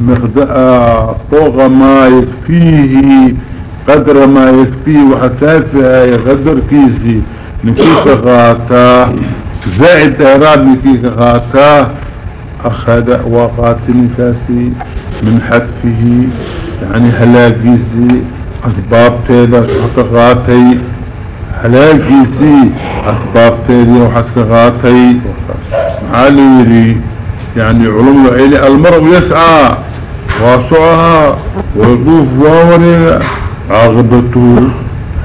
مخدأ فوق ما يكفيه قدر ما يكفيه وحكافها قدر كيسي نكيك غاتا زائد ايراد نكيك غاتا أخذ وقاتل كاسي من حتفه يعني هلاقيسي أسباب تيدا حق غاتي هلاقيسي أسباب تيدا وحسك غاتي معالي يعني علم العيلي المرء يسعى. واسعها ويضوف وورينا عاقبته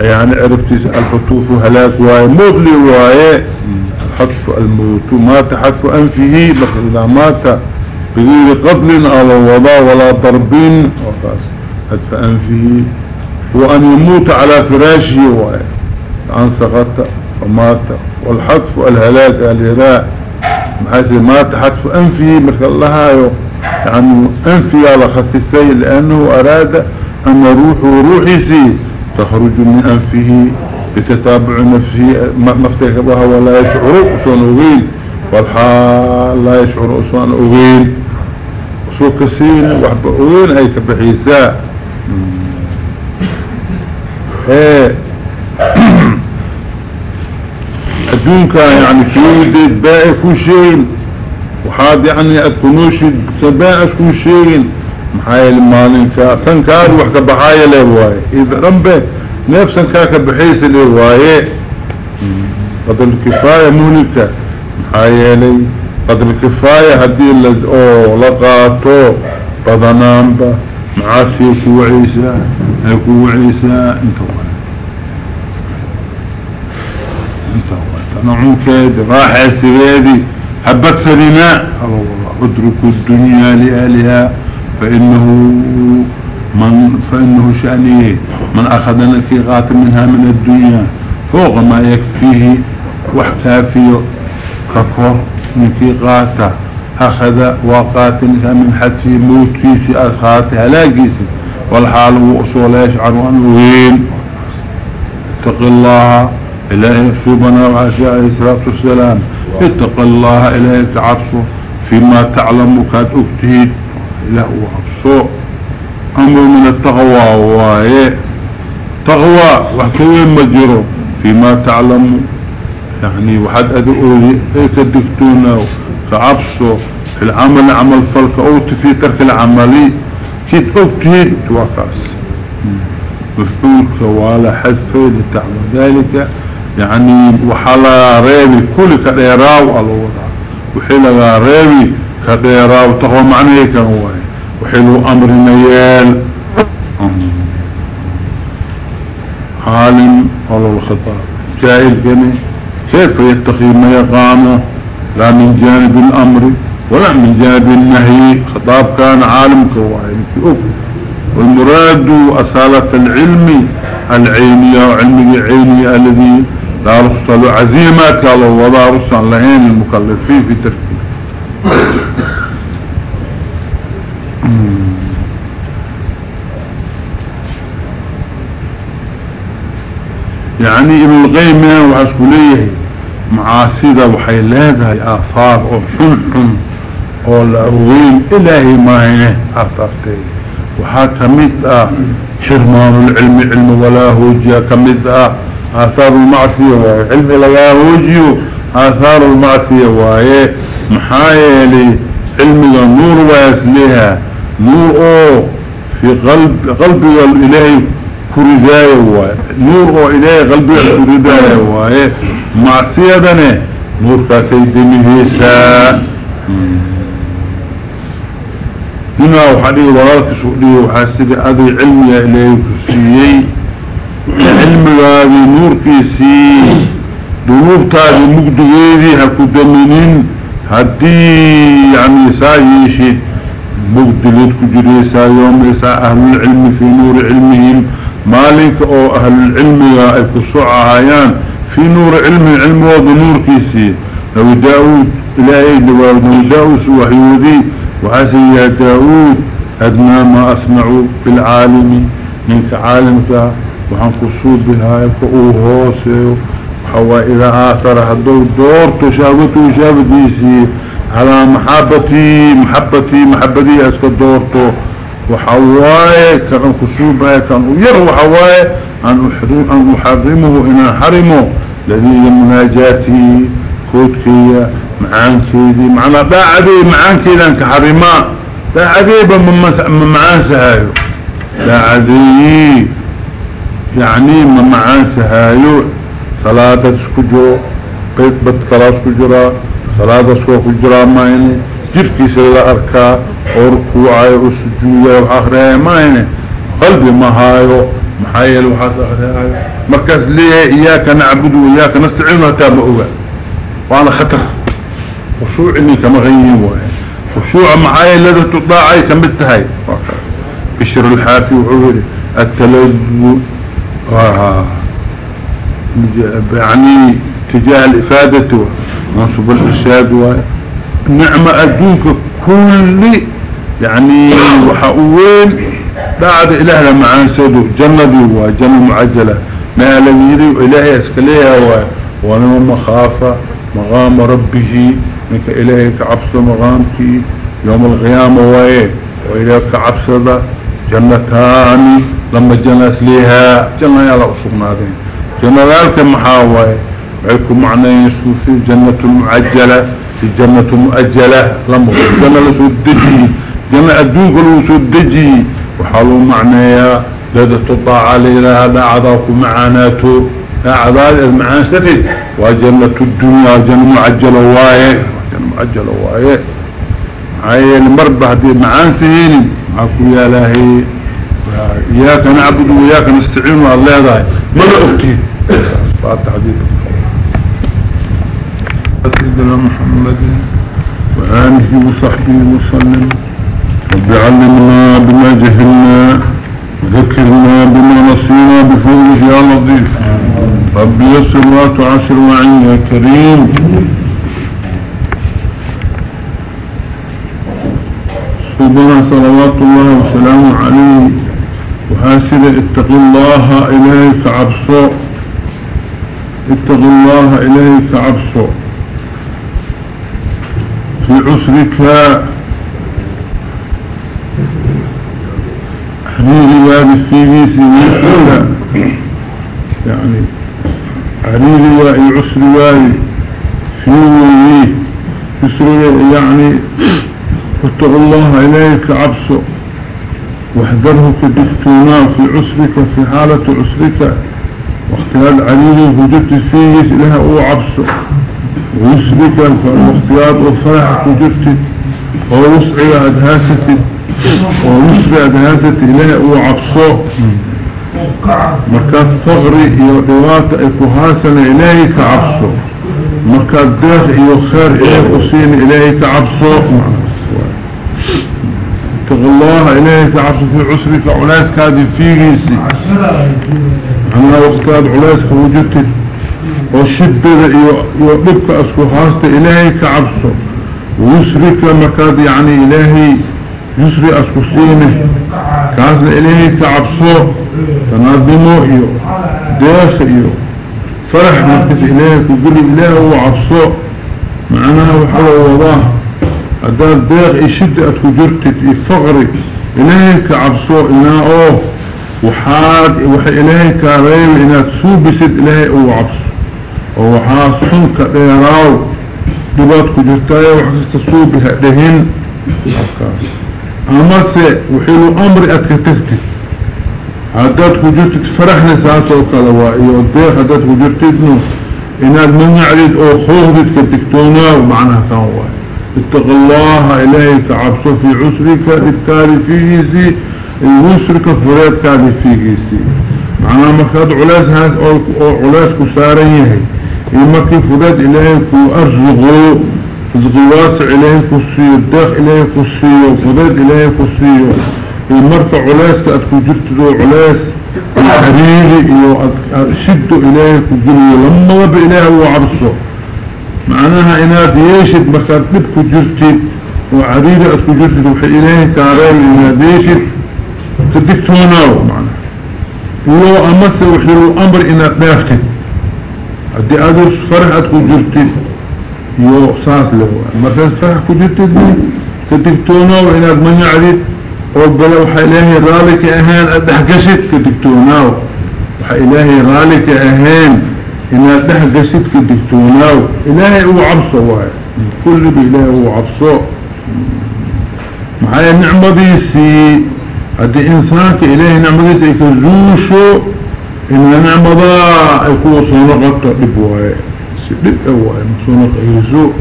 يعني عرفتي الحطوف هلاك واي مضلي واي. حطف الموت مات حطف أنفه إذا مات بغير قتل على وضاء ولا ضرب حطف أنفه. وأن يموت على فراشه واي. عن سقط فمات والحطف الهلاك الهراء محاسي مات حطف أنفه مثل الله يعني أنفي على خصيصي لأنه أراد أن روحه روحي تخرج من أنفه بتتابع نفسه نفتك بها ولا يشعر أسوان أغين والحال لا يشعر أسوان أغين أسوان كسين وحب أغين أي كبحيساء إيه الدون كان يعني في باقي كل شيء. وحاد يعني أكونوش تباعش كل شيء محايا المالنكا سنكار وحكا بحايا لهواي. إذا رمبه نفس سنكاك بحيث لهواي. قدر الكفاية مهلكة محايا لي. قدر الكفاية هدي اللي أو لقاتو. بضنانبا معاسي كو عيسى. كو عيسى. انت هو انت هو تنعون كيد. راح سيدي حبت سليناء ادركوا الدنيا لآلها فإنه من فإنه شأنه من أخذ نكيغات منها من الدنيا فوق ما يكفيه وحكافيه كفر نكيغاته. أخذ وقاتلها من حتى موت كيسي أسخاتها لا كيسي والحال هو أصول يشعر أنه وين. اتق الله. إلهي سبحانه وعشاء الصلاة والسلام. اتق الله إلهي كعرصه فيما تعلم كاد أكتهد إله وعبسه أمر من التقوى وهي تقوى وحكوين مجره فيما تعلم. يعني وحد أدعولي ايك الدكتونة كعبسه في العمل عمل فلك اوت في ترك العملي كيت اوتهد توقاس مفعولك ولا حذفه لتعمل ذلك. يعني وحلا ريبي كل كديراو الله وضع وحلا ريبي كديراو تقوى معنى كان هو وحلو أمر نيال. عالم على الخطاب. جاهل كني كيف يتقي ما يقام؟ لا من جانب الأمر ولا من جانب النهي. خطاب كان عالم أب والمراد أصالة العلم. العينية وعلم العينية الذي لا رخصة عزيمات قالوا وضع رخصة لهين المكلفين في تركيه يعني ابن القيم وحسكوليه معاصيدة وحي لهذا آثار وحن حن والأروين إلهي ما هي آثارتي وحاكمت حرمان العلم علم ولا هوجيا كمت آثار المعصية وهي علم لا هوجيو آثار المعصية وهي محايلي علم النور ويسليها. نور أو في قلب قلب الإلهي كرداية واي نور أو إلهي قلبي كرداية واي معصية نور كاسيد مهيسا هنا وحدي ورالك سؤلي وحاسد هذه علمي إلهي كسيي علم هذه نور كيسي دنوب تاذي مقدغيذي هكو دمنين. هدي يعني سايشي مقدلت كجريسا يوم إساء أهل العلم في نور علمهم. مالك أو أهل العلم يكسوع هايان. في نور علم علم نور كيسي لو داود إلهي لو داود وحيودي وحسي يا داود. أدنى ما أسمعوا بالعالم منك عالمك وحن قصود بها يبقوا هوسي وحوا إذا آثر هدو دور تشابته شابديسي على محبتي محبتي محبتي اسك دورتو. وحواي كان كسوبة كان ير وحواي أن أحرمه إن حرمه الذي مناجاتي كودكي معان كيدي معنا باعدي معان كيدي أنك حرما باعدي بمعان سهايو. باعدي يعني معان سهايو صلاة تسكجو قيد بطكلا سكجرا صلاة سكجرا ما يعني جركي سلا أركا وركوعي وسجوية ما يعني قلبي ما هايو محايل وحاس أخرها مركز ليه إياك نعبد وإياك نستعين وتابعوها وأنا خطر. خشوع إني كما غيين واي خشوع معايا الذي تطاعي كمتهاي بشر الحافي وعوري. التلذ آه. يعني تجاه الإفادة منصب الإرشاد نعمة أدوك كل يعني وحقوين بعد إله لما عنسدوا جنة وجنة معجلة. ما لم يري إلهي أسكليها ونما مخافة مغام ربه منك إلهي كعبس مغامتي يوم القيامة وإيه وإلهي كعبس جنتان لما جنس ليها جنة يلا أصبنا ذين جنة ذلك محاوة. وعيكم معنى يسوسي جنة المعجلة جنة مؤجلة لما جنة لسود دجي جنة أدوك لسود دجي وحالوا معنى لذا تطاع لها لا عذاك معناته أعضاء المعانسة وجنة الدنيا جنة معجلة واية. جنة معجلة واية. هاي المربع دي معانسهين معكو يا لهي إياك نعبد وإياك نستعين والله ذاي ما أكتين بعد تحديد. سيدنا محمد وآله وصحبه وسلم رب علمنا بما جهلنا وذكرنا بما نصينا بفضلك يا لطيف. رب يسر وتعسر معي يا كريم. سبحانه صلوات الله وسلامه عليه وحاسد اتق الله إليك عبصو اتق الله إليك عبصو في عسرك حريري وادي فيه سيسولا يعني حريري وادي عسر وادي فيه يسر يعني فاتقوا الله إليك عبسه. واحذره كدكتونا في عسرك في حالة عسرك. واختيار عليل وجدت فيه لها أو عبسه. ويسرك واختيار وفرح وجدت ووسعي أدهاستك ونسبة دهاسة إله وعبصه مركات فغري يودوات إكوهاسن إلهي كعبصه مركات داخ يخير إيه أصين إلهي كعبصه اتق الله إلهي كعبصه في عسرك علاس كادي فيغيسي أنا وقتاد علاس كوجدت وشدد يوقفك أسكو هاسته إلهي كعبصه ويسرك مركات يعني إلهي يسري أسكسينه كاسل إليه كعبصو تنظمه إيو داخل إيو. فرح مركز إليه كقول إله هو عبصو معناها وحوى وضاه أدار داغ إشد أتكو جرتك إفغري إليه كعبصو إنا أوه وحاد وحي إليه كاريم إنا تسوبسد إليه هو عبصو وحاس حنك ديراو دباتكو جرتايا وحكس تسوبها دهن أفكار amase وحيلو أمر أتكتكتك هداد كجرتك فرحنا ساسو كالوا إيو الديخ هداد كجرتكنو إناد من يعرض أو خوهدت كتكتونا ومعناها كانوا اتق الله إليك عبصو في عسرك التالي فيهيسي الوسرك فريد كالي فيهيسي معناها مكاد علاس هاس أو علاس كساريه إما كي فريد إليك أرزغو رزقي واسع إليه كسيو الداخ إليه كسيو فضيد إليه كسيو. المركة علاسك أتكو جرت علاس الحريري شد إليه كجري لما وب إليه هو عرصه. معناها إناد يشد مكان تبكو جرتي وعريري أتكو جرتي وحي إليه كاريل إناد يشد تدكتوناو معناها. يو أمس وحيرو أمر إناد نافتي أدي أدرس فرح أتكو جرتي يو ساس له مركز فرح كجرتدني كدكتونه وإناد من يعرف وبلا وحا إلهي رالك أهان أدحقشت كدكتونه وحا إلهي رالك أهان. إناد دحقشت كدكتونه إلهي هو عبصه واي كل بإلهي هو عبصه معايا نعمة ديسي هدي إنسانك إلهي نعمة ديسي كزوشو إن نعمة دا يكون صنقة لبواي سبب أواي صنقة يزو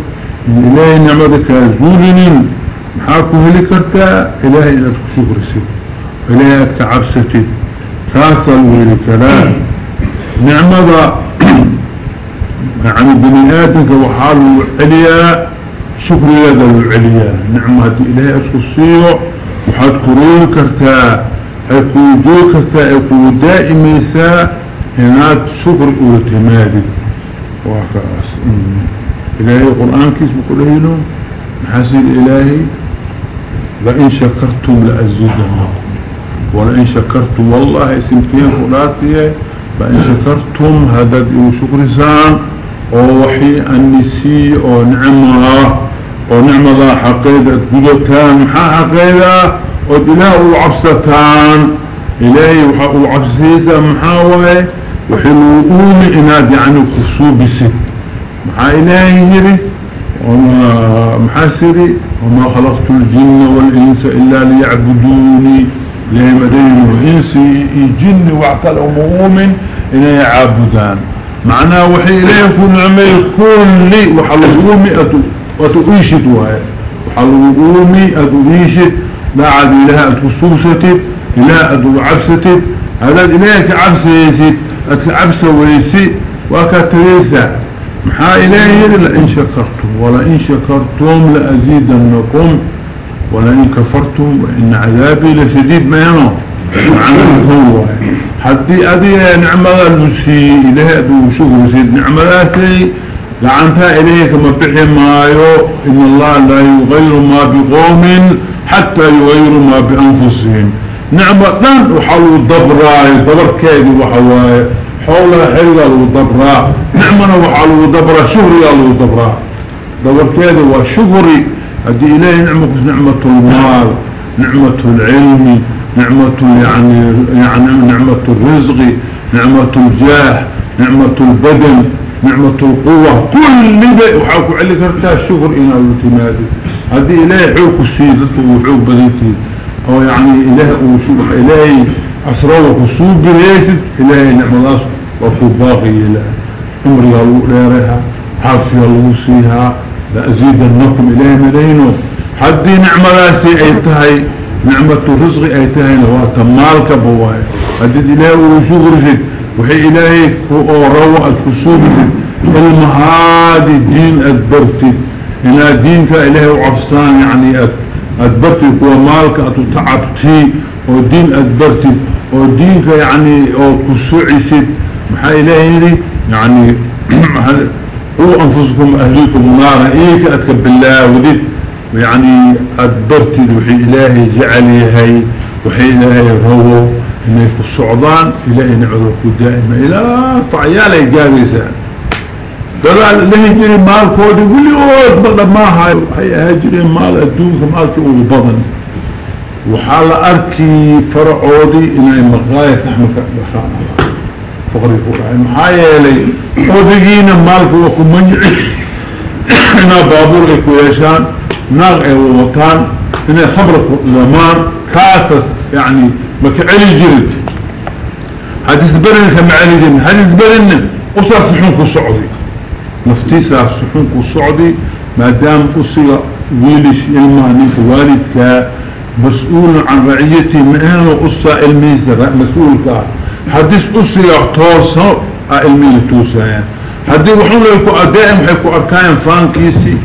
إن إلهي نعمة كزولين محاكو هلي كرتا إلهي إلا تكشكر سيد إلهي أتكعبستي كاسل ويلي كلام. نعمة دا يعني بني آدمك وحاله عليا شكر يدا العليا. نعمة إلهي أسكسيه وحاد كرون كرتا. أكو جو كرتا. أكو دائميسا هناك شكر أولتمادي وكاس إلهي القرآن كيس بقوله له محاسين إلهي. لئن شكرتم لأزيدنكم. ولئن شكرتم والله اسمتين فلاتي لئن شكرتم هذا شكر سان أو وحي النسي أو نعمه ونعمة حقيدة قدتان حقيدة ودلاه عبستان إلهي وعبسيسة محاوة وحلو أومي إناد يعني كسوبسي محا إلهي هري وما محاسري وما خلقت الجن والإنس إلا ليعبدوني. ليمدين وإنسي جن وعقل أمومن إنا يعبدان معناه وحي إليه كل عمي كل وتؤيشد وهي وحلوغومي أدويشد لا عاد إلها أتكسوستد إلا أدو عبستد هذا إلهك عبسيسد أتكعبس ويسي وكتريسا محا إلهي لإن شكرتم ولئن شكرتم لأزيدنكم ولئن كفرتم وإن عذابي لشديد ما ينو معنى هو. حتى أدي نعمة المسي إلهي أدو شكر سيد نعمة سي لعنتها إليك ما بحي مايو إن الله لا يغير ما بقوم حتى يغير ما بأنفسهم. نعمة دان وحاولوا الضبراء الضبر كيدي وحواي حول حلقة الضبراء نعمنا وحاولوا الضبراء شهري الضبراء ضبر كيدي وشهري هذه إليه نعمة نعمة المال نعمة العلم. نعمة يعني, يعني نعمة الرزق نعمة الجاه نعمة البدن نعمة القوة. كل بي وحاكو علي كرتا الشكر إنا الاتمادي هذه إلهي حوك السيدة وحوك بديتي أو يعني إلهي وشوك إلهي أسروك وصوب بريسد إلهي نعم الله وكو باقي إلهي. أمري الله ليرها عافية سيها لأزيدنكم إلهي مدينة. حدي نعم الله سي أيتهي نعمة الرزق أيتهي نواتمالك بواهي هذه إلهي وشوك رشد وحي هو روى الكسوب المهادي دين أدبرتي إلا دينك إلهي وعفصان يعني أدبرتي هو مالك أتتعبتي ودين أدبرتي ودينك يعني كسوعي محا إلهي يعني هو أنفسكم أهليكم نارا إيك أتكب الله وديت يعني أدبرتي وحي إلهي جعلي هاي وحي إلهي هو إنه في الصعدان إلى إن عذرك دائما إلى فعيالي قابيسان قال له يجري مال كودي ولي أود بقى ما هاي هاجري مال أدونك مالك وبضن وحال أركي فرعودي إنه مغاية سحمك بخان فقري فقري محايا لي أودينا مالك وكو منجعي إنا بابور إكويشان ناغ إيه وطان إنا خبرك زمان كاسس يعني مكعلي جلد. حديث برن كما علي جلد. حديث برن أصار سحونك السعودي. نفتيسا سحونك السعودي ما دام أصيغ ويلش إلما نيك والدك مسؤول عن رعيتي مهان وأصى الميزة مسؤولك حديث أصيغ توسا علمي توسا حديث وحول يكو أدائم حيكو أركاين فانكيسي.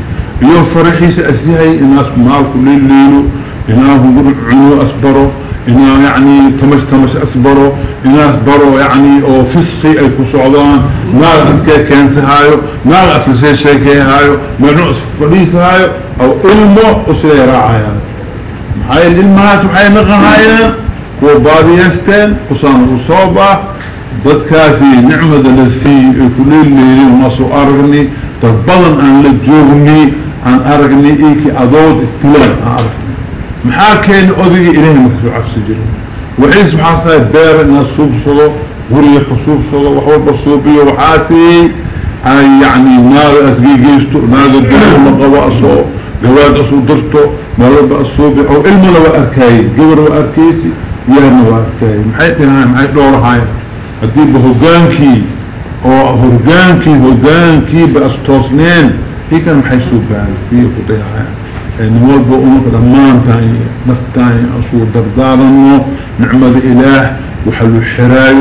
iyo faraxiisa asyahay inaas maalku leleelo inaa hungur cuno asbaro inaa yani tamash tamash asbaro inaas baro yani oo fisqi ay ku socdaan maal iskee keensahaayo maal aslasee sheekeehaayo manu isfadhiisahaayo aw ilmo usee raacayaan. Maxaa ilmahaas waxay naqahaayeen? Kuwa baadiyeysteen kusaan u soo dadkaasi nicmada la siiy ay ku leeleeleen ma aragni dad badan aan la joogni أن أرغني إيكي أضود استلام أن أرغني محا كان أذيك إليه مكتوب عفس جرم وحين سبحانه وتعالى بير إن الصوب صلو وريك الصوب صلو وحول بصوبي وحاسي أي يعني نار أسقي جيستو نار الدنيا مقوى أصو قواد أصو درتو مرض أصوبي أو علم لو أركاي قبر وأركيسي يانا وأركاي محيطنا محيط دور هاي هدي بهجانكي أو هرجانكي هرجانكي بأستوسنين هي كان محيسو قال في قطيعة نوال بأمك دمان تاني نفتاني أصور دردارنو نعمة إله وحلو الحراي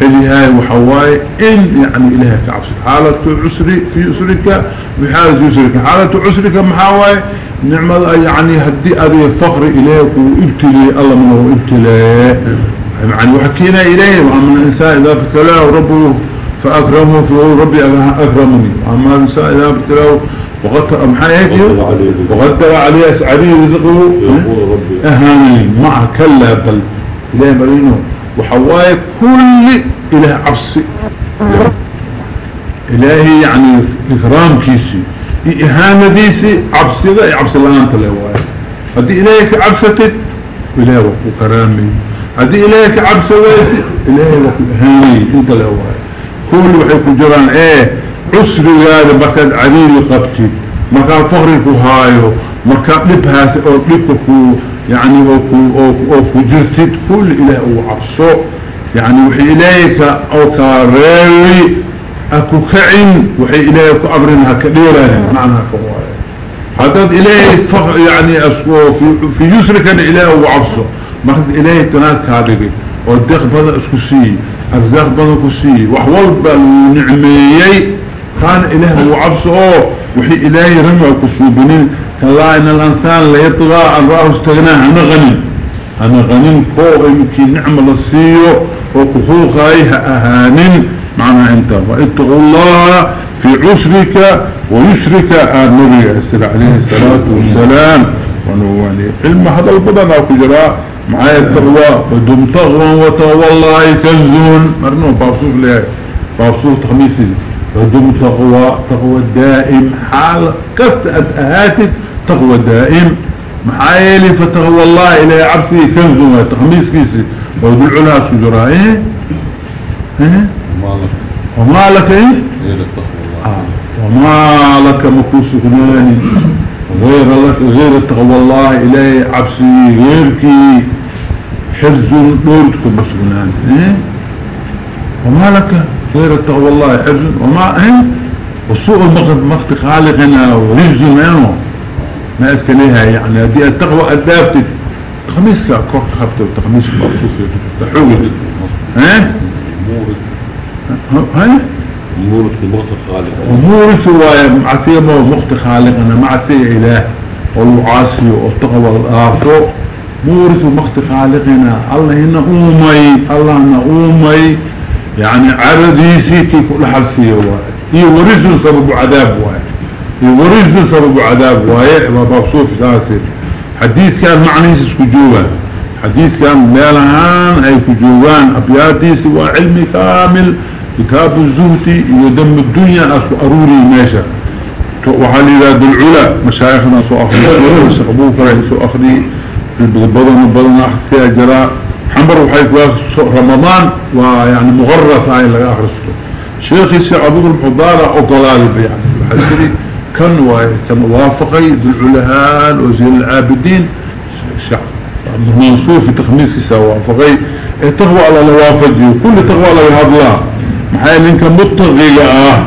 لإلهاي وحواي إن يعني إلهي كعبسك حالة عسري في عسرك بحالة عسرك حالة عسرك محاواي نعمة يعني هدي أبي الفقر إليك وإبتلي الله منه إبتلي يعني وحكينا إليه وأما الإنسان إذا ابتلاه ربه فأكرمه فهو ربي أكرمني. وأما الإنسان إذا ابتلاه وقد هيك وقد عليه عليه رزقه. أهاني. مع كلا بل إليه مرينه. وحواي كل إله عبسي إلهي يعني إكرام كيسي. إهانة ديسي عبسي لا عبسي لا أنت لهواي هدي إلهيك عبستت إلهي وكو كرامي. هدي إلهيك عبسي ويسي إلهي وكو إهاني أنت لهواي كل وحيكو جران إيه عسري هذا مكان عديل قبتي مكان فغري هايو مكان لبهاس أو لبكو يعني أو كجرتد كل إله أو عبسو. يعني وحي إليك أو كاريوي أكو كعين وحي إليك أبرنها كديرة معناها كوايا هذا إليه فقر يعني أسوه في, في يسرك إله وعبسه مخذ إليه تناد كادري ودق بدا اسكسي أرزاق بدا كسي وحوال بالنعميي كان إله وعبسه وحي إلهي رمع كسوبنين كالله إن الإنسان لا يطغى أن رأه استغناه أنا غني أنا غني كو يمكن نعمل السيو وكفوق أيها أهانين. معنى أنت واتقوا الله في عسرك ويسرك النبي عليه الصلاة والسلام. ونواني علم هذا البدن أو كجراء. معايا التقوى فدم تغوى وتغوى الله كنزون مرنو بارصوف لها بارصوف تخميسي. فدم تقوى تقوى الدائم حال كست أهاتت تقوى الدائم محايلي فتقوى الله إلى عبسي كنزون تخميس كيسي. ودلعوا لها سجراء إيه؟ إيه؟ وما لك. إيه؟ آه. وما لك مكوس غناني غير لك غير التقوى الله إليه عبسي غيرك. حرز دورتك بسغناني إيه؟ وما لك غير التقوى الله حرز. وما إيه؟ وسوء المخت خالقنا ورجز منه. ما اسك ليها يعني هذه التقوى ادابتك تخميسك كوك خبت تخميسك مقصوص تحوي إيه؟ هاي مورث مخت خالق. مورث وعسيه مخت خالق أنا معسيه إله. والعاسي والتقوى الآخر مورث مخت خالقنا الله هنا أمي الله هنا أمي يعني عرديسي كيف الحبسية واحد. يورث سبب عذاب واحد. يورث سبب عذاب واحد. وبابصوف ساسر حديث كان معني سكجوبا حديث كان ميلهان اي كجوبان. ابياتيسي وعلمي كامل. كتاب الزهتي ودم الدنيا أسو أروري ماشا وحالي ذات العلا مشايخنا سو أخري أبوك رأي سو أخري البضن البضن أحسي أجراء حمر وحيث رمضان ويعني مغرس هاي اللي أخرسته شيخي الشيخ أبوك المحضارة أقلال يعني وحسري كان وافقي ذو العلهان وزي العابدين. الشيخ منصور في تخميس كسا وافقي. تقوى على الوافجي كل تقوى على الهضلاء محايا لنك مطغي آه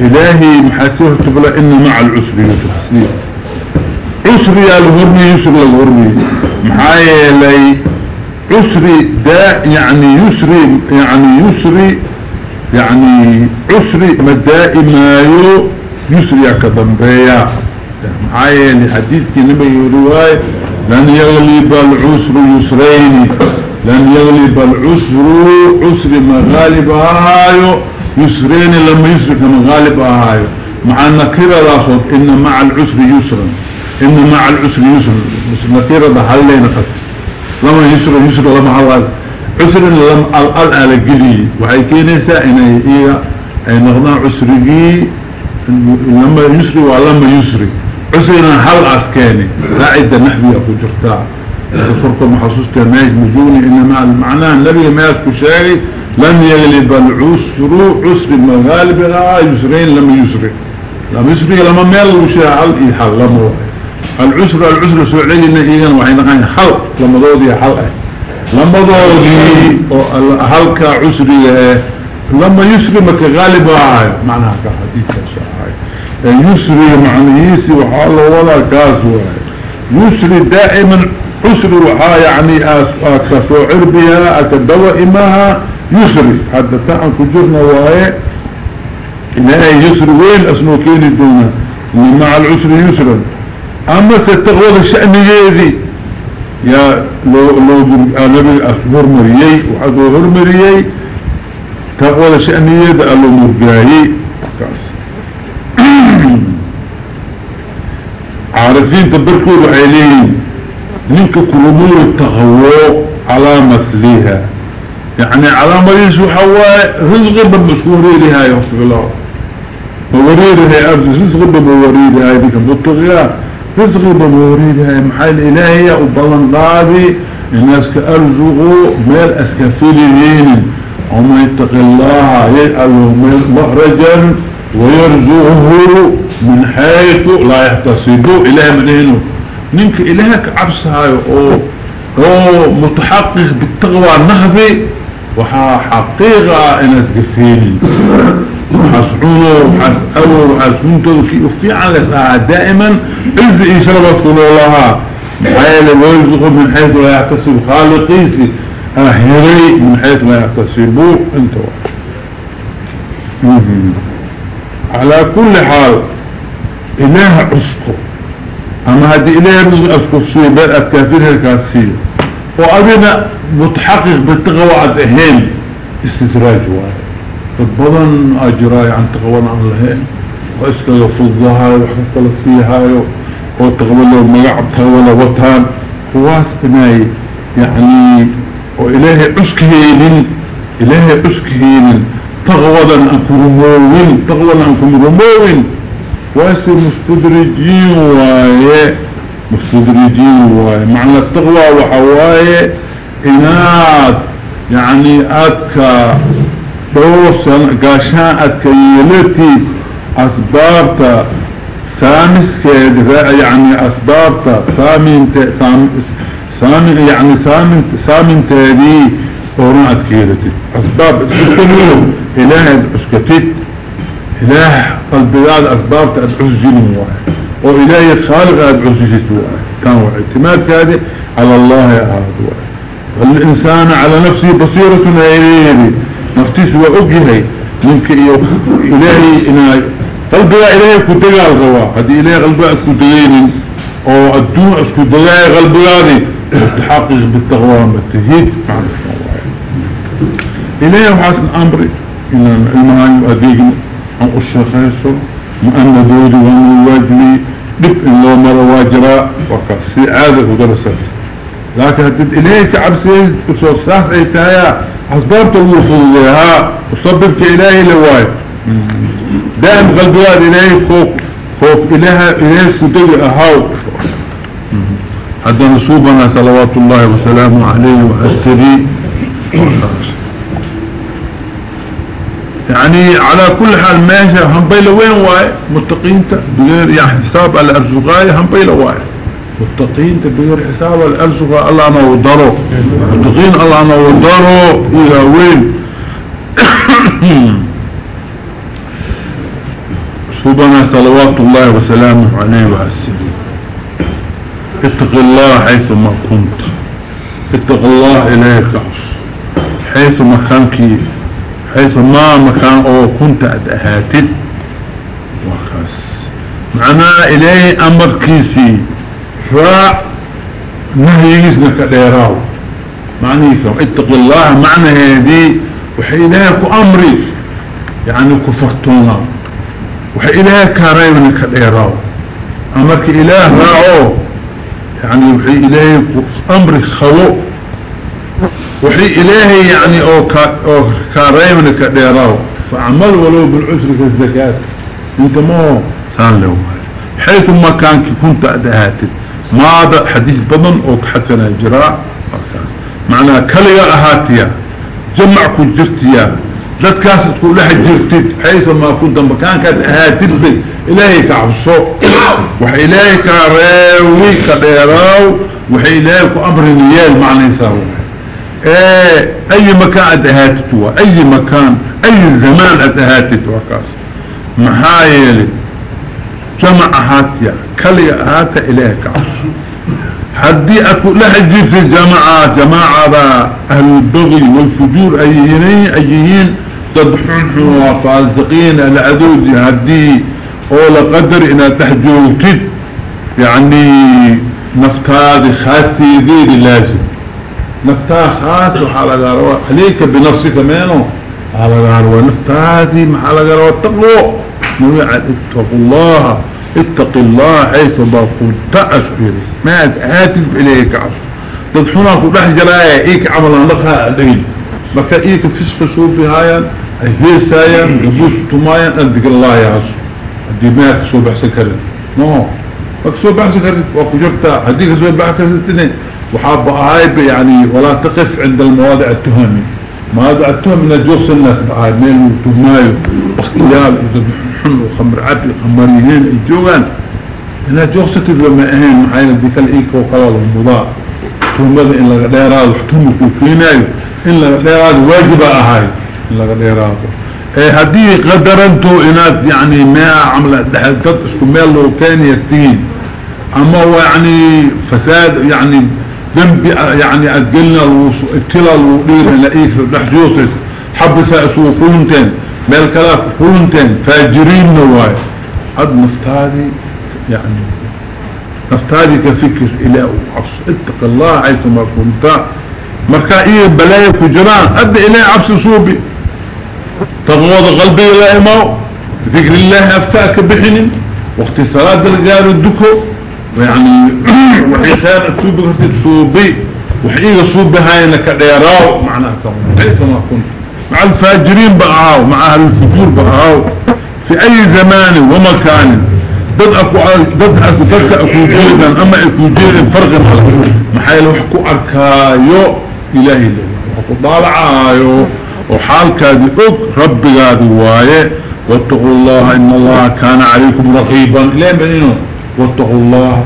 إلهي محاسيه تبلا ان مع العسر يسر عسر يا الغرمي يسر الغرمي محايا لي عسري دا يعني يسري يعني يسري يعني عسري مدائي مايو يسري كذنبيا محايا لحديث كنبي رواية لن يغلب العسر يسرين لن يغلب العسر عسر مغالب هايو يسرين لما يسر كمغالب هايو مع النكرة راسود إن مع العسر يسرا إن مع العسر يسرا بس النكرة ده حلين قد لما يسر يسر لما حلال عسر لما الأل على قلي وحي كينيسا إن إيه أي نغنى عسرقي لما يسري ولما يسري عسرنا حل عسكاني لا عدة نحبي أكو جرتاع فرق محسوس كماج مجوني إنما معناه النبي ما يسكو شيء لم يغلب العسر عسر المغالب يسرين لم يسري. لم يسري لما ميل وشاء حل إيحال لما العسر العسر سعلي إنه وحين قاين حل لما ضوضي حل لما ضوضي حل كعسري لما يسري مك غالب معناها كحديث يسري معنيسي وحال ولا كاسوه يسري دائما عسر وحا يعني كسوعر بها أكدوا إماها يسري. حتى تأن كجرنا وهي إنها يسر وين أسنوكين الدنيا؟ مع العسر يسرا. أما ستغوض الشأن يذي يا لو لو نبي أفهر مريي وحدو مريي تغوض الشأن يذي ألو مرقاهي كاس. عارفين تبركوا وحيلين منك كرمور التغوو على مثلها. يعني على مريس وحواء رزق بالمشكوري لها يوفق الله. موريدها أبدا رزق بموريدها هذه مبتغيا رزق بموريدها محال إلهية وبلن قاضي الناس كأرزقوا ميل أسكفليين وما يتقي الله يجعله مخرجا ويرزقه من حيث لا يحتسب إله منه ننك إلهك عبسها أو أو متحقق بالتقوى النهضي وحا حقيقة إناس قفيني وحسعونه وحسأله وحسنته وفي على ساعة دائما. إذ إشربت كل الله حيال ويرزق من حيث لا يحتسب خالقيسي أهري من حيث لا يحتسبوه أنت. على كل حال إله عسكو أما هذه إله رزق الشيء بل الكافر الكاسفية وأبنا متحقق بالتقوى الأهين استدراج واحد. فبضن أجراي عن تقوى عن الأهين وإسكا يفضها وحكسك لسيها وتقوى له مقعب تقوى وطان خواس إناي يعني وإلهي عسكهين إلهي عسكهين تغوضا أنكم رموين تغوضا أنكم رموين واسي مستدرجين وايه مستدرجين وايه معنى التغوى وحوايه إناد يعني أدكا دوسا قاشان أدكا يلتي أسبابتا سامس كيد يعني أسبابتا سامين سامين يعني سامين سامين تادي ورنا أدكيلتي أسباب الحسكنين إله الحسكتت إله قلبياد أسباب جنم واحد. وإلهي خالق أدعوز جنم واحد. كان اعتماد كذا على الله يا هذا والإنسان على نفسه بصيرة إليه نفتيس وأجهي ممكن إلهي إناي قلبي إلهي كدقاء الغواء هذه إلهي قلبي أسكدقين أو الدون أسكدقاء قلبي هذه تحقق بالتغوى متهيد إلهي وحسن أمري. إن المهان يؤديقني أن أشخيصه مؤمن دودي وأن واجلي دب إن لو مر واجراء وكفسي عادة ودرسات لكن هدد إليك عبسي كسو ساس إيتايا. أسبابت الوصول لها وصببك إلهي لواي. دائم قلبها إلهي فوق فوق إله إلهي سكتب أهاو. حتى نصوبنا صلوات الله وسلامه عليه وأسري يعني على كل حال ماشي هم بيلا وين واي؟ متقين بغير يعني حساب على الأرزقاء هم بيلا واي. متقين بغير حساب على الأرزقاء الله أنا وضره متقين الله أنا وضره إلى وين؟ سبحانه صلوات الله وسلامه عليه وعسره اتق الله حيث ما كنت. اتق الله إليك. حيث مكانك حيث ما مكان أو كنت أدهاتد. وخاص. معنى إليه أمر كيسي. فا نهيزنا كديراو معنيكم اتق الله معنى هذه. وحي الهك أمري. يعني كفرتونا. وحي الهك كاريونا كديراو أمرك إله راعو. يعني وحي الهك أمري خلو. وحي إلهي يعني أو, كا أو كاريمنا كديراو فعمل ولو بالعسر كالزكاة أنت مو سان له حيث ما كان كنت ادهاتت ماذا حديث بدن أو كحسنا جراء معنى كليا أهاتيا. جمع كجرتيا ذات كاسد تقول لها جرتد حيث ما كنت مكان كانت اهاتت بي إلهي كعبصو وحي إلهي كريوي كديراو وحي إلهي كأمر نيال معنى يساوي إيه أي مكان اتهاتتوا أي مكان أي زمان اتهاتتوا كاس. محايلي جمع هاتيا كلي هاتا إليه كعصو حدي أكو لحجي جماعة جماعة أهل البغي والفجور أيهين أيهين تضحون وفازقين العدود هدي أولا قدر إنا تحجوكت يعني نفتاد خاصي ذي لازم. نفتاد خاص وحالا قاروا عليك بنفسك مينو حالا قاروا نفتادي محالا قاروا تقلو نوعد اتقوا الله اتق الله حيث باقود تأسفري ما اتهاتف إليك عصر تدحونا كلها جرايا إيك عملا لقها الليل بكا إيك فسق سوء بهايا اهيسايا يبوس تمايا اندق الله يا عصر الدماء سوء بحث كرد نو بك سوء بحث كرد وكو جبتا هديك سوء بحث وحاب هاي يعني ولا تقف عند المواضع التهمي. مواضع التهم من الجوص الناس بهاي ميل وتمايو واختيال حن وخمر عبي خمريهين الجوغان إنها جوغسة لما أهين محايلة ديك الإيك وقلال المضاء. تهمد إن لغا ديراد وحتمك فينايو إن لغا ديراد واجبة أهاي. إن لغا ديراد. إيه هدي قدرنتو إنات يعني ما عمل دحلتت اسكو ميل لو كان يكتين أما هو يعني فساد يعني ذنب يعني أدقلنا ابتلال ودير إلا إيك دحجوسس حبسا أسوه كلمتين ميل كلا كلنتين فاجرين نواي. عد نفتادي يعني نفتادي كفكر إلى عبس اتق الله حيثما كنت. مركا إيه بلايا كجران أد إلى عبس صوبي. تغوض قلبي إلى إماو ذكر الله أفتاك بحن وقت صلاة القار الدكو. يعني وحي خير أتوبك صوبي وحي صوبي هاي لك ديراو معناها كمان حيثما كنت. مع الفاجرين بقعاو مع أهل الفجور بقعاو. في أي زمان ومكان ضد ضد أكو ضد أكو جيدا أما أكو جيدا فرق محايل وحكو أركايو إلهي الله وحكو ضالعايو وحال كادي أك ربي قادي واية. واتقوا الله إن الله كان عليكم رقيبا. إليه بنينو. واتقوا الله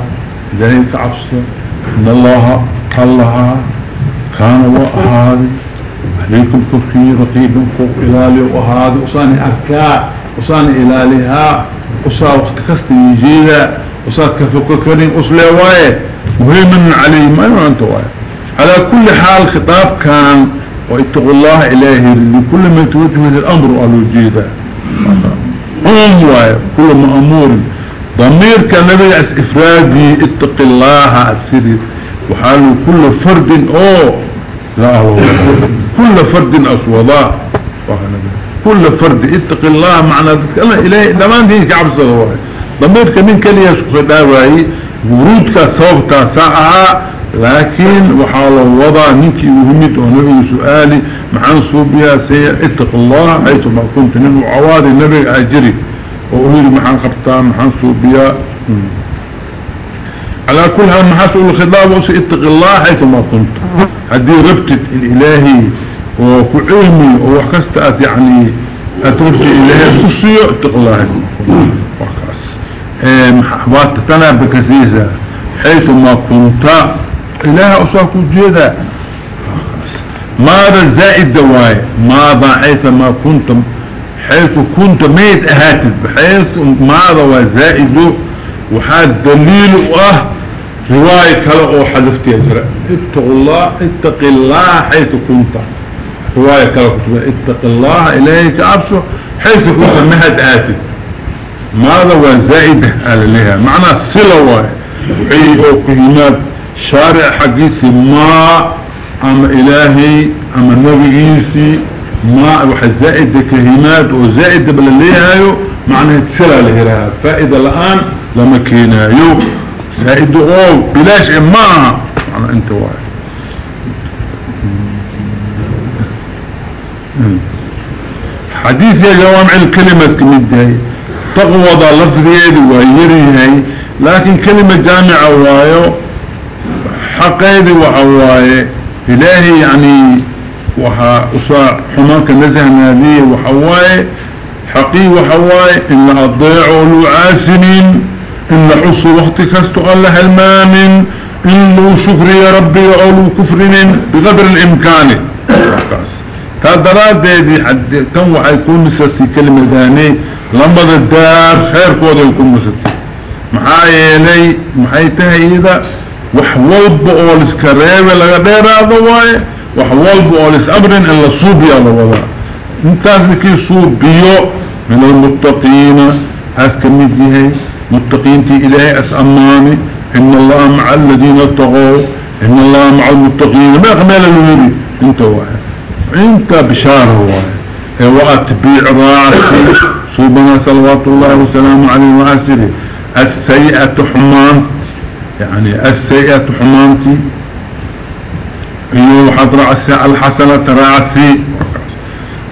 إلهي كعبسه إن الله الله كان وأهالي عليكم كفكي رقيب فوق إلالي وهذا وصاني أركاء وصاني إلاليها وصا وقت كست يجيدا وصا كفك كريم أصلي واي. مهما عليه ما يوانت واي. على كل حال خطاب كان واتقوا الله إلهي لكل ما توجه للأمر ألو جيدا أم واي. كل مأمور. ضمير كان نبي أس إفرادي اتق الله أسيري. وحاله كل فرد أوه لا هو كل فرد أسوضاء كل فرد اتق الله معنى ذلك الله إلهي دمان دينك عبس الله ضميرك من كان يسخ داوهي ورودك صوبتا ساعة. لكن وحال الوضع منك يهمت ونبي سؤالي. محان صوبيا سيء اتق الله حيث ما كنت نبو عوادي نبي أجري. وأهير محان خبطان محان صوبيا. على كل هذا محاسو الخطاب وسي اتق الله حيث ما كنت. هدي ربطت الإلهي وكعلمي وحكستأت يعني أتربت إلهي خصية اتق الله وحكاس. محبات تتنى بكسيسة حيث ما كنت. إله أصاك جيدا. ماذا زائد دواي؟ ماذا حيث ما كنت حيث كنت ميت أهاتف بحيث ماذا وزائد وحاد دليل واه رواية كلا أو حذفتي اجراء اتقوا الله اتق الله حيث كنت. رواية كلا كتب اتق الله إليك ابسو حيث كنت مهد آتي ماذا وزائد قال لها؟ معنى واي وحي أو كهمات شارع حقيسي ما اما إلهي اما نبيسي ما وحي زائد كهمات وزائد بلليها معنى الصلة لها فائدة الآن لما كينا يو زائد أو بلاش اماها معنى أنت واحد. حديث يا جوامع الكلمة اسكمت جاي تقوى ذا لفظيد ويريهي لكن كلمة جامعة وايو حقيدي وحواي إلهي يعني وحا أساء حمانك نزهنا ذي وحواي حقي وحواي إن أضيعوا العاسمين إن حصوا وقت كستو الله المامن إنه شكر يا ربي أولو كفر بقدر الإمكان. تادرات دي حد كم وحيكون نسرتي كلمة داني لما الدار خير كوضا يكون نسرتي. محايا لي محايتها إذا وحوالب أوليس كريبة لغا دير هذا وحوالب أوليس أبرن إلا صوبيا لغا انتاز لكي صوبيو من المتقين. هاس كميدي متقين تي إلهي أس أماني إن الله مع الذين اتقوا. إن الله مع المتقين. ما أغمال الويري. انت واحد. انت بشارة واحد. واتبيع راسي. صوبنا صلوات الله وسلامه عليه وآسره. السيئة حمان يعني السيئة حمانتي أيوه حد رأسي الحسنة رأسي.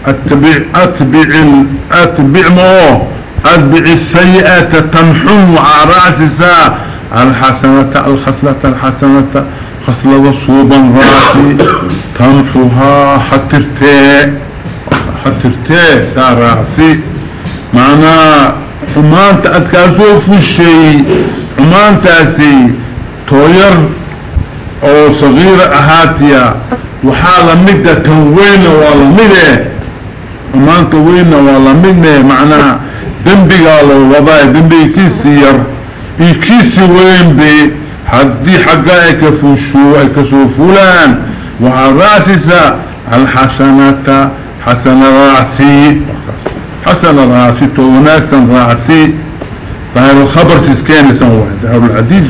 اتبع أتبع أتبع مو؟ أتبع السيئة تنحن على رأس ساعة الحسنة الخصلة الحسنة خصلة صوبا رأسي. تنحها حترتي. حترتي تا رأسي. معنى حمانت أتكأسو في الشيء. حمانتاسي توير أو صغيرة اهاتيا وحالة مدة تنوين ولا مدة حمانت وين ولا مدة معنى دنبي قالوا وضعي دنبي كيسي ير وين بي حدي حقائك كسو فلان وعراسسة الحسنة حسن راسي حسن راسي توناكسا راسي طيب الخبر سيسكين يسموه واحد هذا الحديث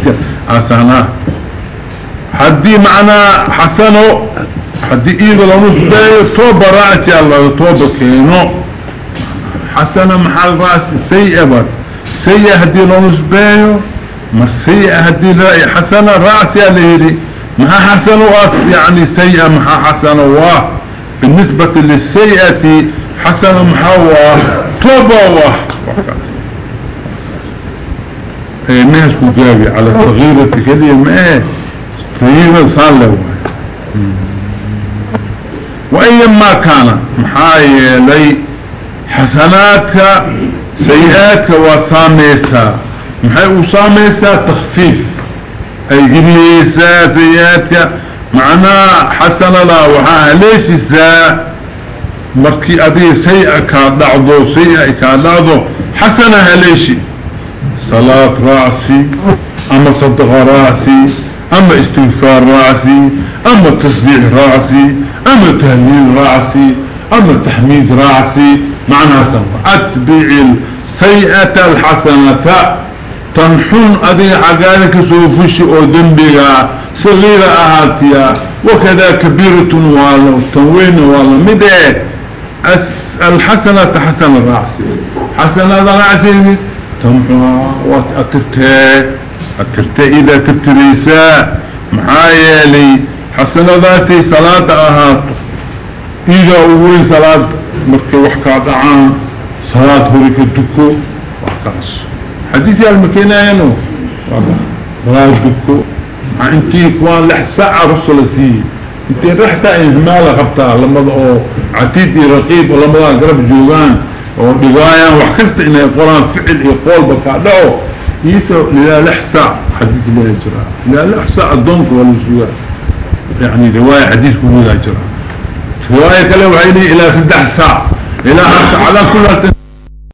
حدي معنا حسنه حدي إيضا لنصبه توبة راسي الله توبة كينو حسنة محل راسي سيئة بات سيئة هدي لنصبه مر سيئة هدي رأي حسنة راسي اللي ما حسنه يعني سيئة ما حسنه واه بالنسبة للسيئة حسنة محوى توبة واه الناس كجابي على صغيرة كده إيه طيبة صالة وأيما كان محايا لي حسناتك سيئاتك وصاميسا محايا وصاميسا تخفيف. أي جنيسا سيئاتك معنا حسن لا وحاها. ليش الساء مركي أبي سيئة كادعضو سيئة كادعضو حسنها ليش؟ صلاة رأسي أما صدق رأسي. أما استغفار رأسي أما تسبيح رأسي أما تهليل رأسي أما تحميد رأسي معنى سنة أتبع السيئة الحسنة. تنحون أذي عقالك سوفش أو دنبغا صغيرة أهاتيا وكذا كبيرة والله تنوين والله مدى؟ الحسنة حسن الرأسي حسنة الرأسي تمحوها واترتها اترتها إذا تبتريسا محايا لي حسن ذاتي صلاة أهات. إذا اوي صلاة مركي وحكا دعان صلاة هوريك الدكو وحكاس حديثي المكينة ينو. صلاة الدكو. مع إنتي كوان لحساء رسول سي. إنتي رحساء انهمالة غبتها لما ضعوا عتيدي رقيب ولما ضعوا قرب جوغان ودقايا وحكست إن القرآن فعل يقول يسو لا لحسا حديث لا جرى. لا لحسا الضنك والسواء يعني رواية حديث كله لا جرى. رواية كلام عيني إلى سدح ساعة إلى على كل